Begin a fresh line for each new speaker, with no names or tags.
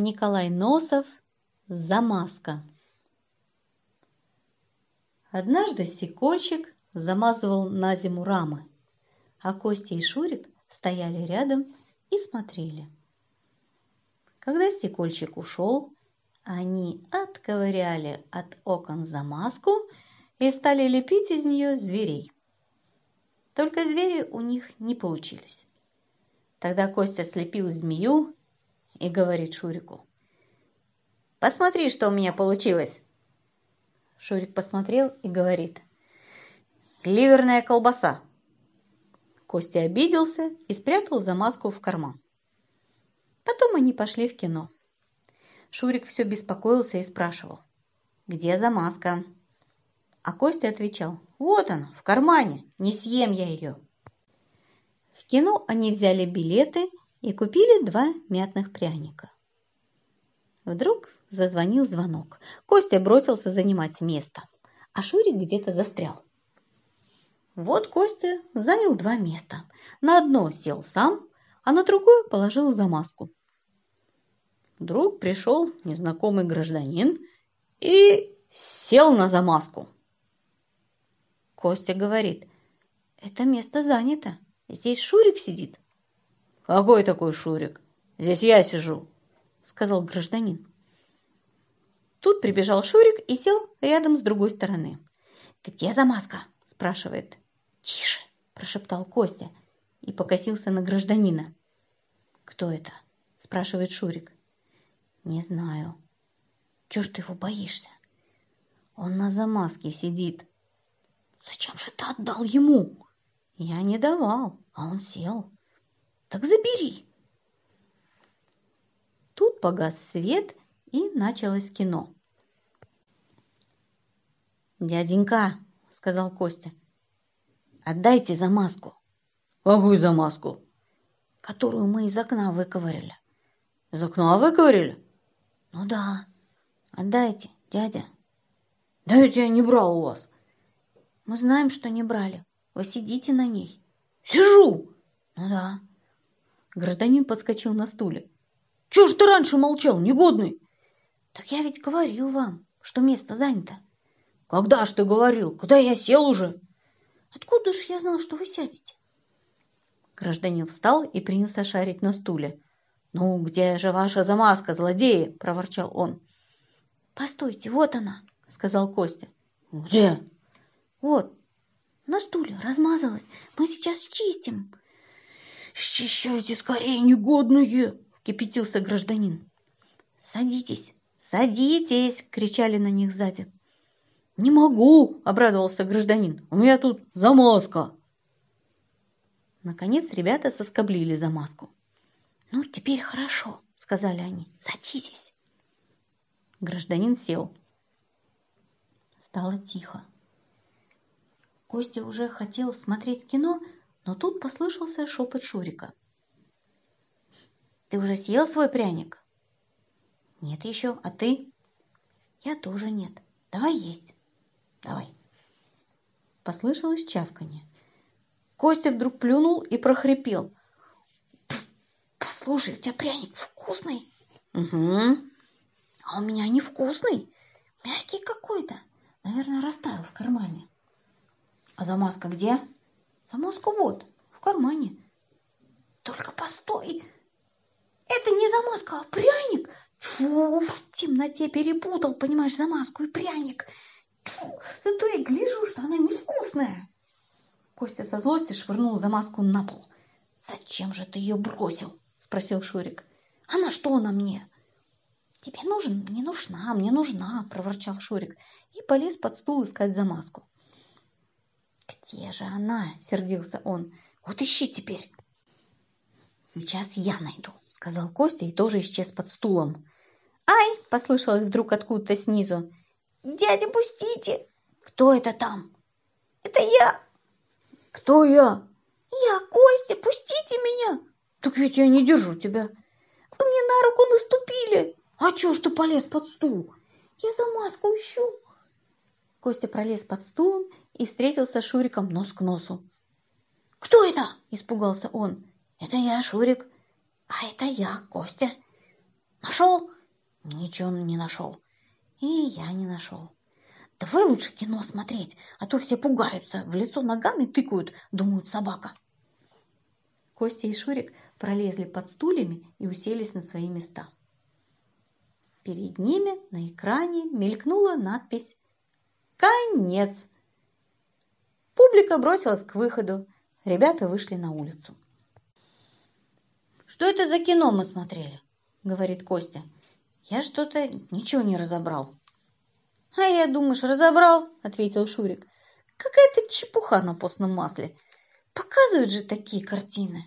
Николай Носов «Замазка». Однажды Сикольчик замазывал на зиму рамы, а Костя и Шурик стояли рядом и смотрели. Когда Стекольчик ушел, они отковыряли от окон замазку и стали лепить из нее зверей. Только звери у них не получились. Тогда Костя слепил змею и говорит Шурику. «Посмотри, что у меня получилось!» Шурик посмотрел и говорит. «Ливерная колбаса!» Костя обиделся и спрятал замазку в карман. Потом они пошли в кино. Шурик все беспокоился и спрашивал. «Где замазка?» А Костя отвечал. «Вот она, в кармане, не съем я ее!» В кино они взяли билеты и купили два мятных пряника. Вдруг зазвонил звонок. Костя бросился занимать место, а Шурик где-то застрял. Вот Костя занял два места. На одно сел сам, а на другое положил замазку. Вдруг пришел незнакомый гражданин и сел на замазку. Костя говорит, это место занято, здесь Шурик сидит. «Какой такой Шурик? Здесь я сижу», — сказал гражданин. Тут прибежал Шурик и сел рядом с другой стороны. «Где замазка?» – спрашивает. «Тише!» – прошептал Костя и покосился на гражданина. «Кто это?» – спрашивает Шурик. «Не знаю». «Чего ж ты его боишься?» «Он на замазке сидит». «Зачем же ты отдал ему?» «Я не давал, а он сел». Так забери. Тут погас свет, и началось кино. «Дяденька», — сказал Костя, — «отдайте замазку». «Какую замазку?» «Которую мы из окна выковырили». «Из окна выковырили?» «Ну да. Отдайте, дядя». «Да ведь я не брал у вас». «Мы знаем, что не брали. Вы сидите на ней». «Сижу». «Ну да». Гражданин подскочил на стуле. «Чего ж ты раньше молчал, негодный?» «Так я ведь говорил вам, что место занято». «Когда ж ты говорил? Куда я сел уже?» «Откуда ж я знал, что вы сядете?» Гражданин встал и принялся шарить на стуле. «Ну, где же ваша замазка, злодеи?» – проворчал он. «Постойте, вот она!» – сказал Костя. «Где?» «Вот, на стуле размазалась. Мы сейчас чистим. «Счищайте скорее, негодные!» – кипятился гражданин. «Садитесь, садитесь!» – кричали на них сзади. «Не могу!» – обрадовался гражданин. «У меня тут замазка!» Наконец ребята соскоблили замазку. «Ну, теперь хорошо», – сказали они. «Садитесь!» Гражданин сел. Стало тихо. Костя уже хотел смотреть кино, но тут послышался шепот Шурика. «Ты уже съел свой пряник?» «Нет еще, а ты?» «Я тоже нет. Давай есть». «Давай». Послышалось чавканье. Костя вдруг плюнул и прохрипел. «Послушай, у тебя пряник вкусный?» «Угу». «А у меня невкусный. Мягкий какой-то. Наверное, растаял в кармане». «А замазка где?» Замазка вот, в кармане. Только постой, это не замазка, а пряник. Фу, в темноте перепутал, понимаешь, замазку и пряник. Фу, да то я гляжу, что она невкусная. Костя со злости швырнул замазку на пол. «Зачем же ты ее бросил?» – спросил Шурик. «А на что она мне?» «Тебе нужен? Не нужна, мне нужна», – проворчал Шурик и полез под стул искать замазку. «Где же она?» – сердился он. «Вот ищи теперь!» «Сейчас я найду», – сказал Костя и тоже исчез под стулом. «Ай!» – послышалось вдруг откуда-то снизу. «Дядя, пустите!» «Кто это там?» «Это я!» «Кто я?» «Я, Костя, пустите меня!» «Так ведь я не держу тебя!» «Вы мне на руку наступили!» «А чё ж ты полез под стул?» «Я за маску ищу!» Костя пролез под стулом и встретился с Шуриком нос к носу. «Кто это?» – испугался он. «Это я, Шурик». «А это я, Костя». Нашел? Ничего не нашел. И я не нашел. Давай лучше кино смотреть, а то все пугаются, в лицо ногами тыкают, думают собака. Костя и Шурик пролезли под стульями и уселись на свои места. Перед ними на экране мелькнула надпись «Конец». Публика бросилась к выходу. Ребята вышли на улицу. «Что это за кино мы смотрели?» — говорит Костя. «Я что-то ничего не разобрал». «А я, думаешь, разобрал?» — ответил Шурик. «Какая-то чепуха на постном масле. Показывают же такие картины».